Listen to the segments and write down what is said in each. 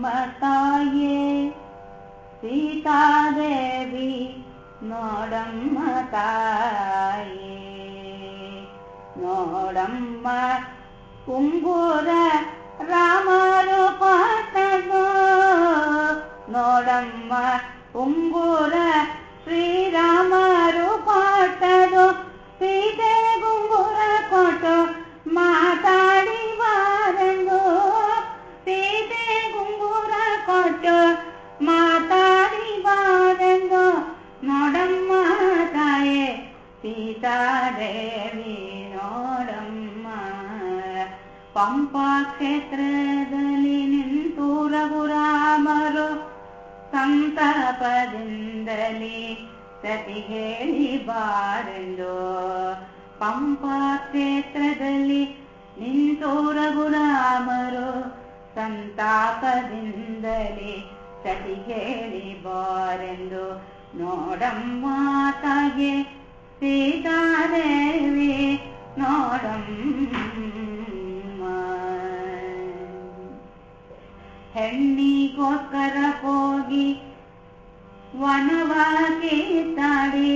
ಮತಾಯೇ ಸೀತಾದೇವಿ ನೋಡಮ್ಮ नोडं ನೋಡಮ್ಮ नोडम्मा ರಾಮರು रामरूप ನೋಡಮ್ಮ उु ಸೀತಾದೇವಿ ನೋಡಮ್ಮ ಪಂಪಾ ಕ್ಷೇತ್ರದಲ್ಲಿ ನಿಂತು ರಘುರಾಮರು ಸಂತಾಪದಿಂದಲೇ ಸತಿಗೇಳಿ ಬಾರೆಂದು. ಪಂಪಾ ಕ್ಷೇತ್ರದಲ್ಲಿ ನಿಂತು ರಘುರಾಮರು ಸಂತಾಪದಿಂದಲೇ ಸತಿಗೇಳಿ ಬಾರೆಂದು. ನೋಡಮ್ಮ ತಾಗೆ ಸೀತಾದೇವಿ ನೋಡಮ್ಮ ಹೆಣ್ಣಿಗೋಸ್ಕರ ಹೋಗಿ ವನವಾಗಿ ತಾಡಿ,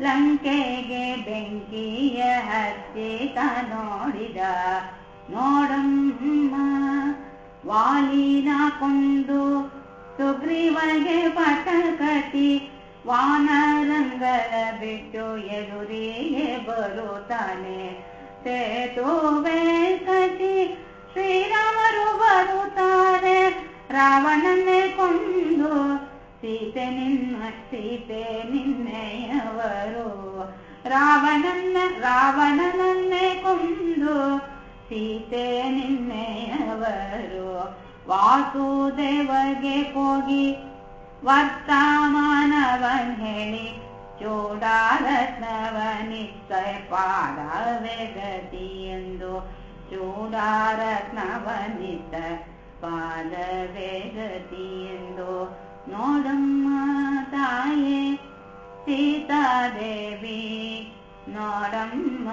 ಲಂಕೆಗೆ ಬೆಂಕಿಯ ಹಚ್ಚಿತ ನೋಡಿದ ನೋಡಮ್ಮ ವಾಲಿನ ಕೊಂದು ಸುಗ್ರೀವಗೆ ಪಟ ಕಟ್ಟಿ ವಾನರಂಗಲ ಬಿಟ್ಟು ಎದುರಿಗೆ ಬರುತ್ತಾನೆ. ಸೇತುವೆ ಕಟ್ಟಿ ಶ್ರೀರಾಮರು ಬರುತ್ತಾರೆ. ರಾವಣನೇ ಕೊಂದು ಸೀತೆ ನಿನ್ನ ಸೀತೆ ನಿನ್ನೆಯವರು. ರಾವಣನ ರಾವಣನನ್ನೇ ಕೊಂದು ಸೀತೆ ನಿನ್ನೆಯವರು. ವಾಸುದೇವಗೆ ಹೋಗಿ ವರ್ತಮಾನವನ್ ಹೇಳಿ ಚೂಡಾರತ್ನವನಿತ್ತ ಪಾದವೇ ಗತಿ ಎಂದು ಚೂಡಾರತ್ನವನಿತ್ತ ಪಾದವೇ ಗತಿ ಎಂದು ನೋಡಮ್ಮ ತಾಯೇ ಸೀತಾದೇವಿ ನೋಡಮ್ಮ